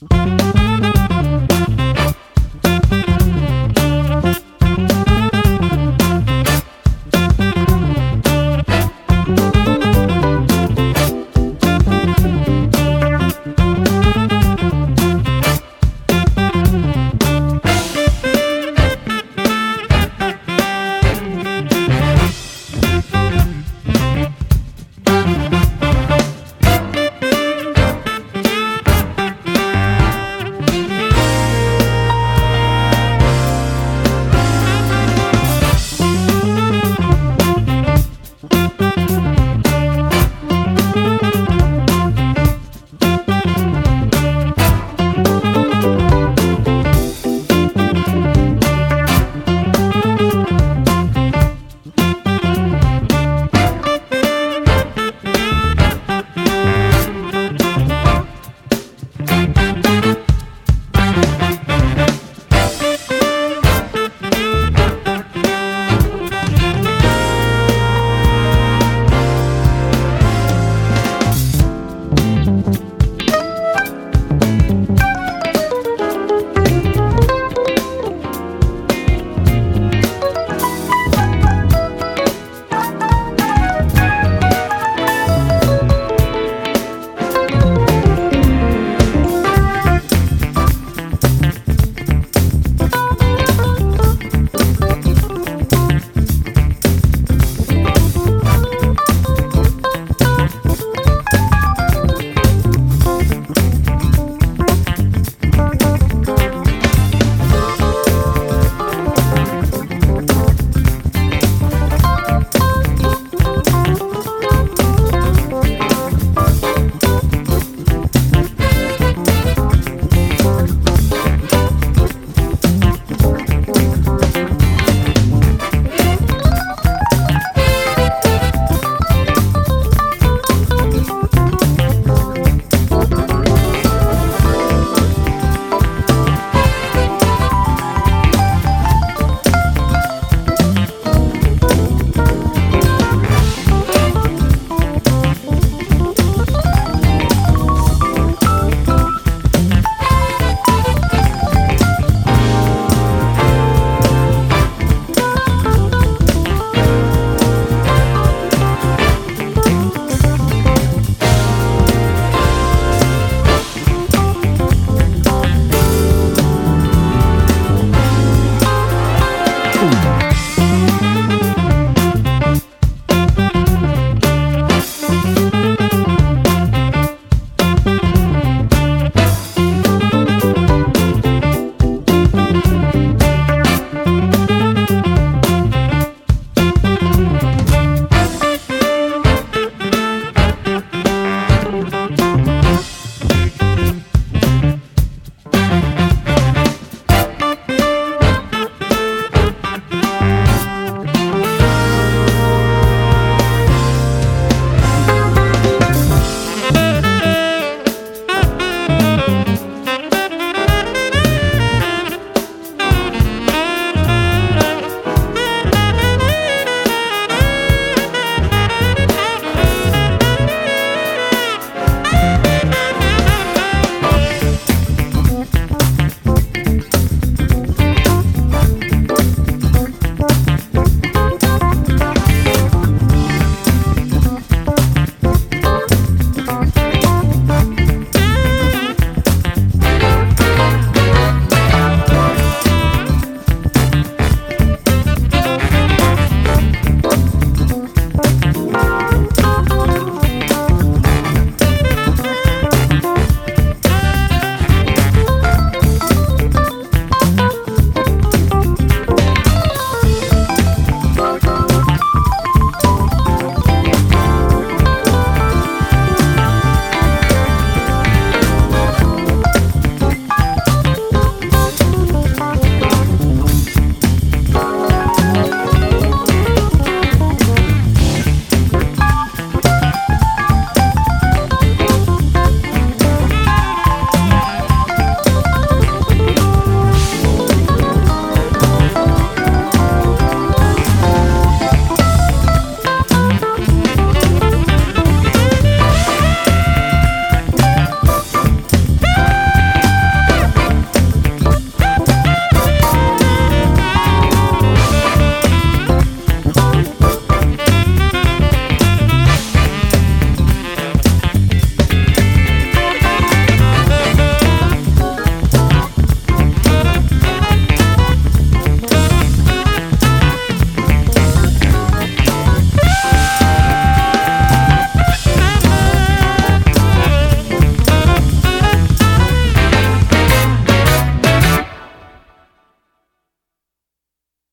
Bye.